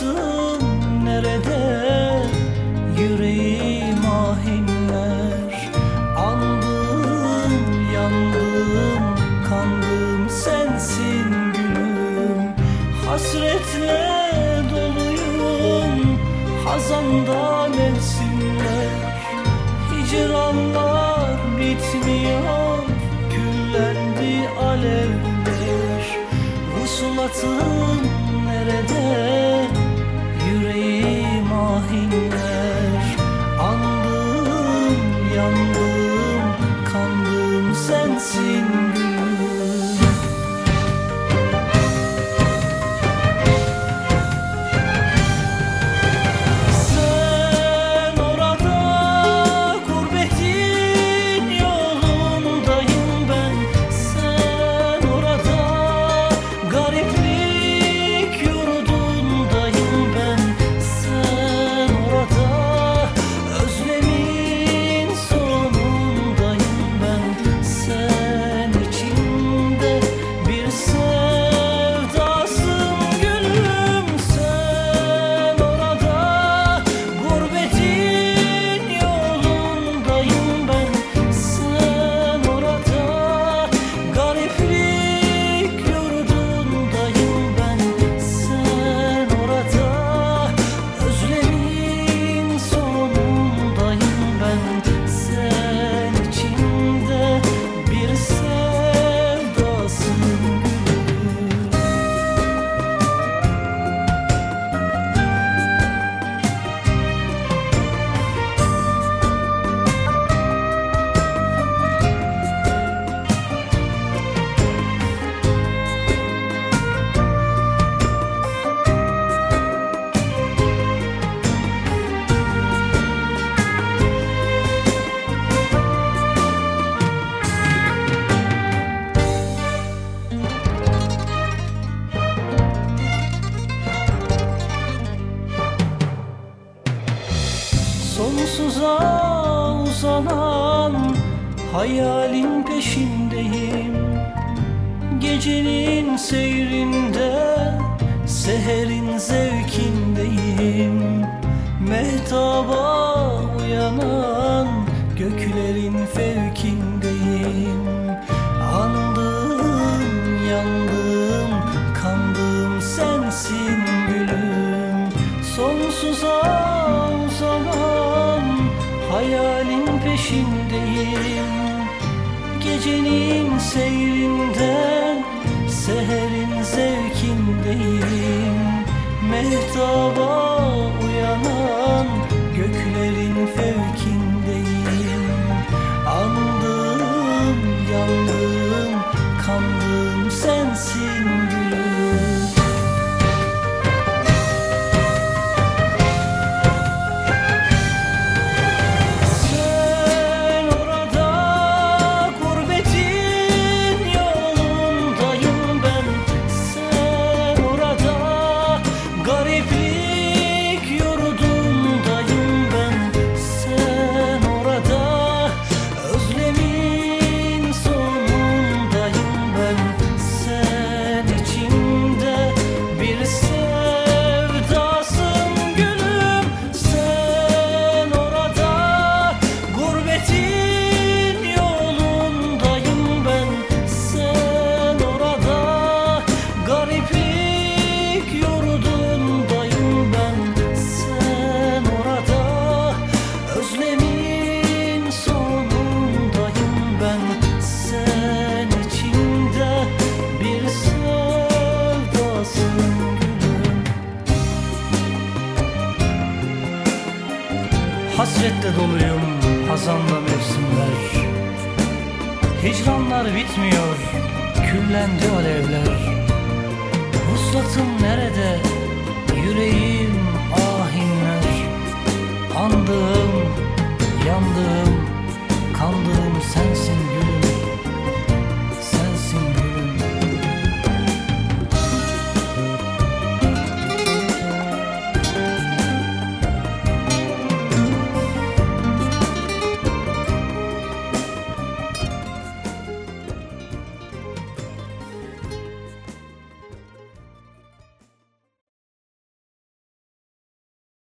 Vuslatım nerede yüreğim ahinler Andım yandım kandım sensin gülüm. Hasretle doluyum hazanda mevsimler. Hicranlar bitmiyor küllendi alevler. Vuslatım Sonsuza uzanan hayalin peşindeyim. Gecenin seyrinde seherin zevkindeyim. Mehtaba uyanan göklerin fevkindeyim peşindeyim. Gecenin seyrinde seherin zevkindeyim. Mehtaba uyanan Hasretle doluyum hazanla mevsimler. Hicranlar bitmiyor küllendi alevler. Vuslatım nerede? Yüreğim ahinler. Andığım, yandığım, kandığım sensin